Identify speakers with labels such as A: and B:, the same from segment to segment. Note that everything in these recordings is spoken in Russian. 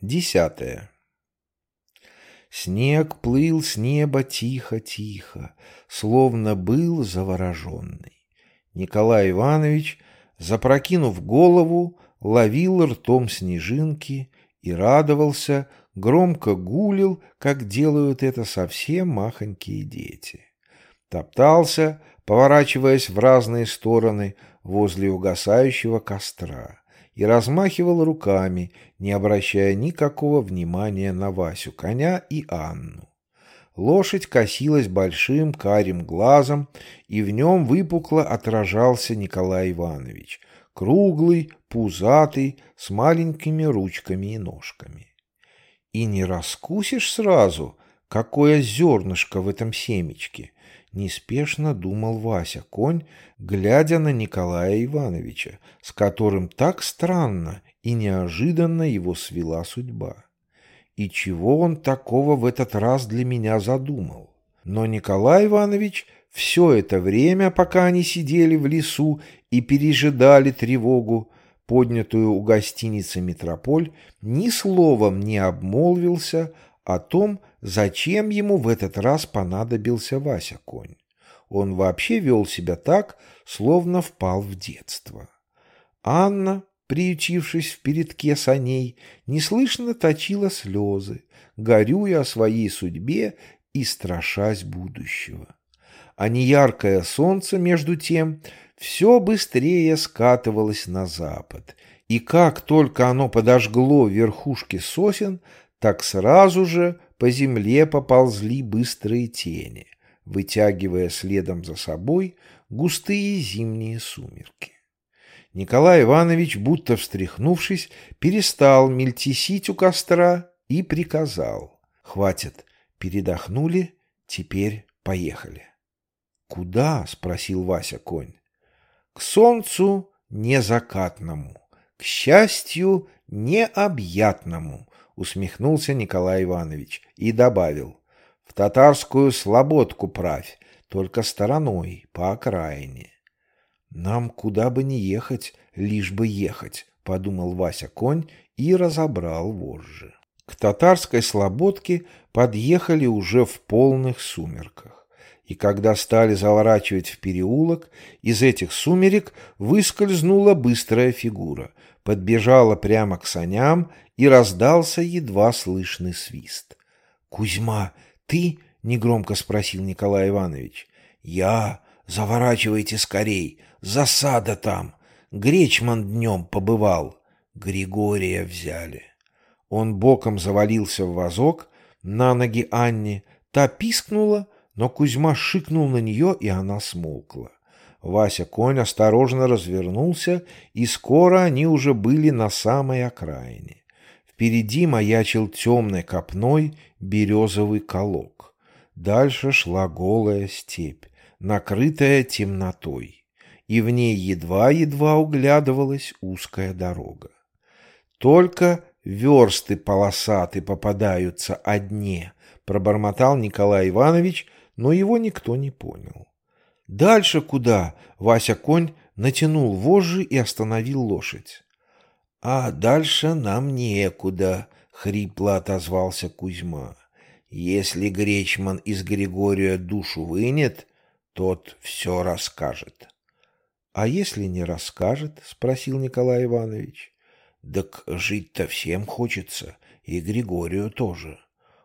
A: Десятое. Снег плыл с неба тихо-тихо, словно был завороженный. Николай Иванович, запрокинув голову, ловил ртом снежинки и радовался, громко гулил, как делают это совсем махонькие дети. Топтался, поворачиваясь в разные стороны возле угасающего костра и размахивал руками, не обращая никакого внимания на Васю, коня и Анну. Лошадь косилась большим карим глазом, и в нем выпукло отражался Николай Иванович, круглый, пузатый, с маленькими ручками и ножками. И не раскусишь сразу, какое зернышко в этом семечке, неспешно думал Вася конь, глядя на Николая Ивановича, с которым так странно и неожиданно его свела судьба. И чего он такого в этот раз для меня задумал? Но Николай Иванович все это время, пока они сидели в лесу и пережидали тревогу, поднятую у гостиницы «Метрополь», ни словом не обмолвился о том, зачем ему в этот раз понадобился Вася конь. Он вообще вел себя так, словно впал в детство. Анна, приютившись в передке саней, неслышно точила слезы, горюя о своей судьбе и страшась будущего. А неяркое солнце, между тем, все быстрее скатывалось на запад, и как только оно подожгло верхушки сосен, так сразу же по земле поползли быстрые тени, вытягивая следом за собой густые зимние сумерки. Николай Иванович, будто встряхнувшись, перестал мельтесить у костра и приказал. «Хватит, передохнули, теперь поехали». «Куда?» — спросил Вася конь. «К солнцу незакатному, к счастью необъятному», усмехнулся Николай Иванович и добавил. В татарскую слободку правь, только стороной, по окраине. Нам куда бы ни ехать, лишь бы ехать, подумал Вася конь и разобрал вожжи. К татарской слободке подъехали уже в полных сумерках. И когда стали заворачивать в переулок, из этих сумерек выскользнула быстрая фигура, подбежала прямо к саням и раздался едва слышный свист. «Кузьма, ты?» — негромко спросил Николай Иванович. «Я. Заворачивайте скорей. Засада там. Гречман днем побывал. Григория взяли». Он боком завалился в вазок, на ноги Анне. Та пискнула, но Кузьма шикнул на нее, и она смолкла. Вася конь осторожно развернулся, и скоро они уже были на самой окраине. Впереди маячил темной копной березовый колок. Дальше шла голая степь, накрытая темнотой, и в ней едва-едва углядывалась узкая дорога. Только версты полосаты попадаются одни, пробормотал Николай Иванович, но его никто не понял. Дальше куда? Вася конь натянул вожжи и остановил лошадь. «А дальше нам некуда», — хрипло отозвался Кузьма. «Если Гречман из Григория душу вынет, тот все расскажет». «А если не расскажет?» — спросил Николай Иванович. «Так жить-то всем хочется, и Григорию тоже.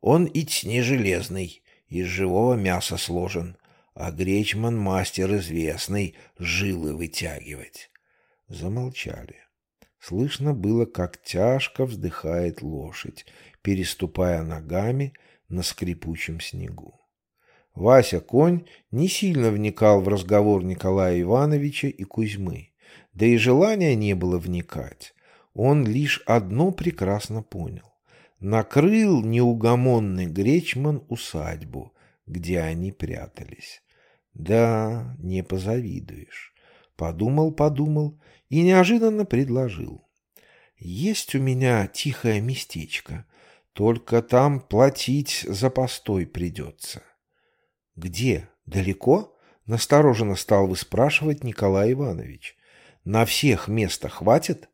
A: Он ить не железный, из живого мяса сложен, а Гречман мастер известный жилы вытягивать». Замолчали. Слышно было, как тяжко вздыхает лошадь, переступая ногами на скрипучем снегу. Вася конь не сильно вникал в разговор Николая Ивановича и Кузьмы, да и желания не было вникать. Он лишь одно прекрасно понял. Накрыл неугомонный Гречман усадьбу, где они прятались. Да, не позавидуешь. Подумал, подумал и неожиданно предложил. «Есть у меня тихое местечко, только там платить за постой придется». «Где? Далеко?» — настороженно стал выспрашивать Николай Иванович. «На всех места хватит?»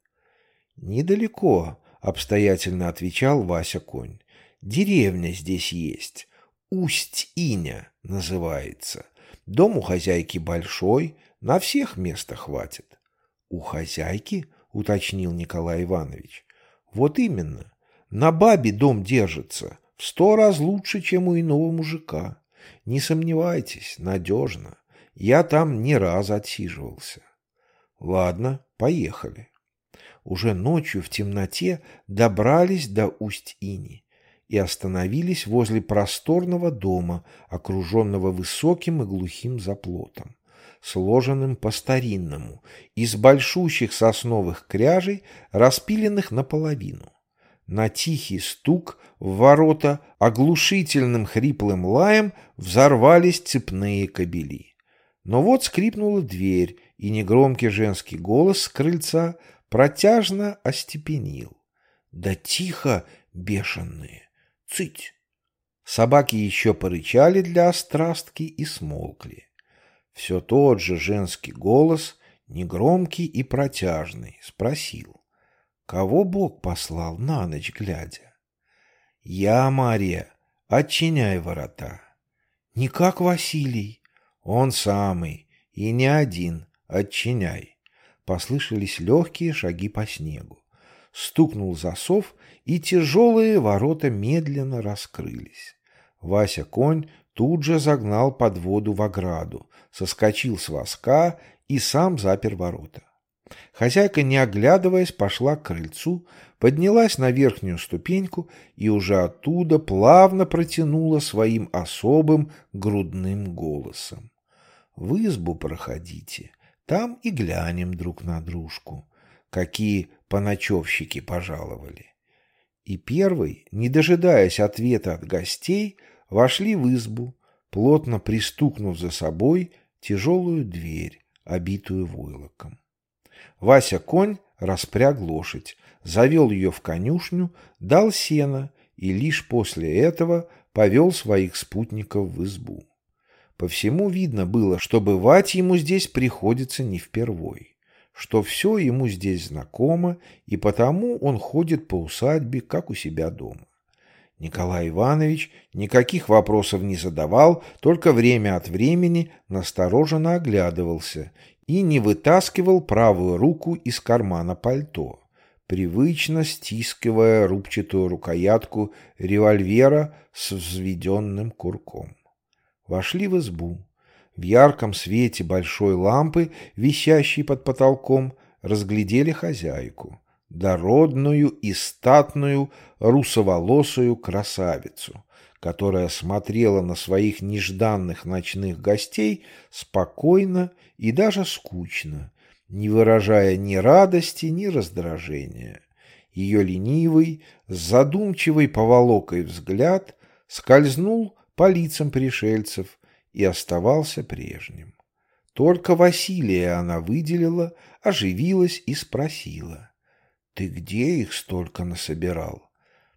A: «Недалеко, обстоятельно отвечал Вася Конь. Деревня здесь есть. Усть-Иня называется. Дом у хозяйки большой, на всех места хватит. У хозяйки? уточнил Николай Иванович. Вот именно. На бабе дом держится. В сто раз лучше, чем у иного мужика. Не сомневайтесь, надежно. Я там не раз отсиживался. Ладно, поехали. Уже ночью в темноте добрались до Усть-Ини и остановились возле просторного дома, окруженного высоким и глухим заплотом, сложенным по-старинному, из большущих сосновых кряжей, распиленных наполовину. На тихий стук в ворота оглушительным хриплым лаем взорвались цепные кобели. Но вот скрипнула дверь, и негромкий женский голос с крыльца протяжно остепенил. «Да тихо, бешеные! Цыть!» Собаки еще порычали для острастки и смолкли. Все тот же женский голос, негромкий и протяжный, спросил. Кого Бог послал на ночь глядя? Я, Мария, отчиняй ворота. Не как Василий, он самый, и не один, отчиняй. Послышались легкие шаги по снегу. Стукнул засов, и тяжелые ворота медленно раскрылись. Вася конь тут же загнал под воду в ограду, соскочил с воска и сам запер ворота. Хозяйка, не оглядываясь, пошла к крыльцу, поднялась на верхнюю ступеньку и уже оттуда плавно протянула своим особым грудным голосом. В избу проходите, там и глянем друг на дружку, какие поночевщики пожаловали. И первый, не дожидаясь ответа от гостей, вошли в избу, плотно пристукнув за собой тяжелую дверь, обитую войлоком. Вася конь распряг лошадь, завел ее в конюшню, дал сено и лишь после этого повел своих спутников в избу. По всему видно было, что бывать ему здесь приходится не впервой, что все ему здесь знакомо, и потому он ходит по усадьбе, как у себя дома. Николай Иванович никаких вопросов не задавал, только время от времени настороженно оглядывался и не вытаскивал правую руку из кармана пальто, привычно стискивая рубчатую рукоятку револьвера с взведенным курком. Вошли в избу. В ярком свете большой лампы, висящей под потолком, разглядели хозяйку, дородную и статную русоволосую красавицу, которая смотрела на своих нежданных ночных гостей спокойно и даже скучно, не выражая ни радости, ни раздражения. Ее ленивый, с задумчивой поволокой взгляд скользнул по лицам пришельцев и оставался прежним. Только Василия она выделила, оживилась и спросила. «Ты где их столько насобирал?»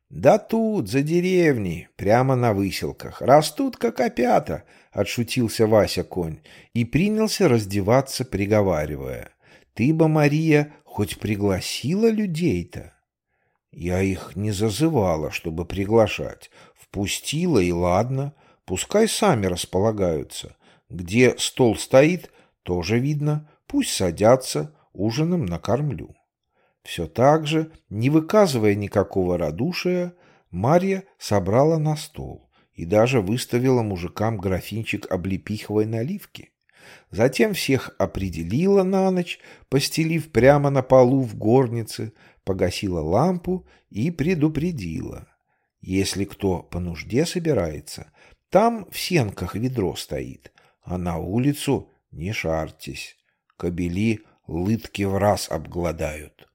A: «Да тут, за деревней, прямо на выселках. Растут, как опята», — отшутился Вася конь и принялся раздеваться, приговаривая. «Ты бы, Мария, хоть пригласила людей-то?» Я их не зазывала, чтобы приглашать. Впустила, и ладно. Пускай сами располагаются. Где стол стоит, тоже видно. Пусть садятся, ужином накормлю. Все так же, не выказывая никакого радушия, Марья собрала на стол и даже выставила мужикам графинчик облепиховой наливки. Затем всех определила на ночь, постелив прямо на полу в горнице, погасила лампу и предупредила. Если кто по нужде собирается, там в сенках ведро стоит, а на улицу не шарьтесь. Кобели лытки в раз обгладают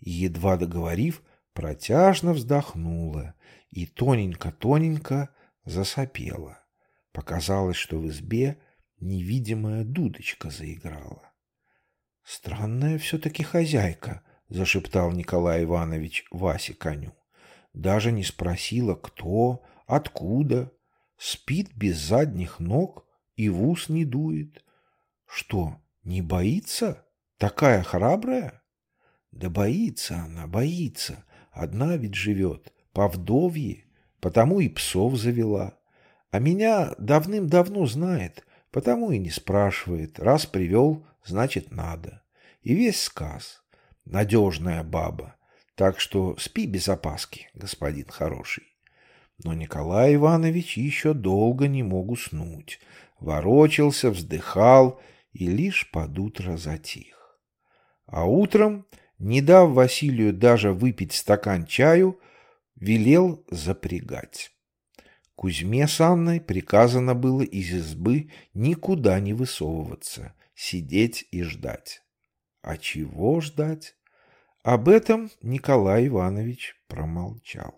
A: едва договорив, протяжно вздохнула и тоненько-тоненько засопела. Показалось, что в избе невидимая дудочка заиграла. «Странная все-таки хозяйка», — зашептал Николай Иванович Васе коню. Даже не спросила, кто, откуда. Спит без задних ног и в ус не дует. Что, не боится? Такая храбрая? Да боится она, боится, одна ведь живет, по вдовье, потому и псов завела. А меня давным-давно знает, потому и не спрашивает. Раз привел, значит надо. И весь сказ. Надежная баба. Так что спи без опаски, господин хороший. Но Николай Иванович еще долго не мог уснуть. Ворочался, вздыхал и лишь под утро затих. А утром, не дав Василию даже выпить стакан чаю, велел запрягать. Кузьме с Анной приказано было из избы никуда не высовываться, сидеть и ждать. А чего ждать? Об этом Николай Иванович промолчал.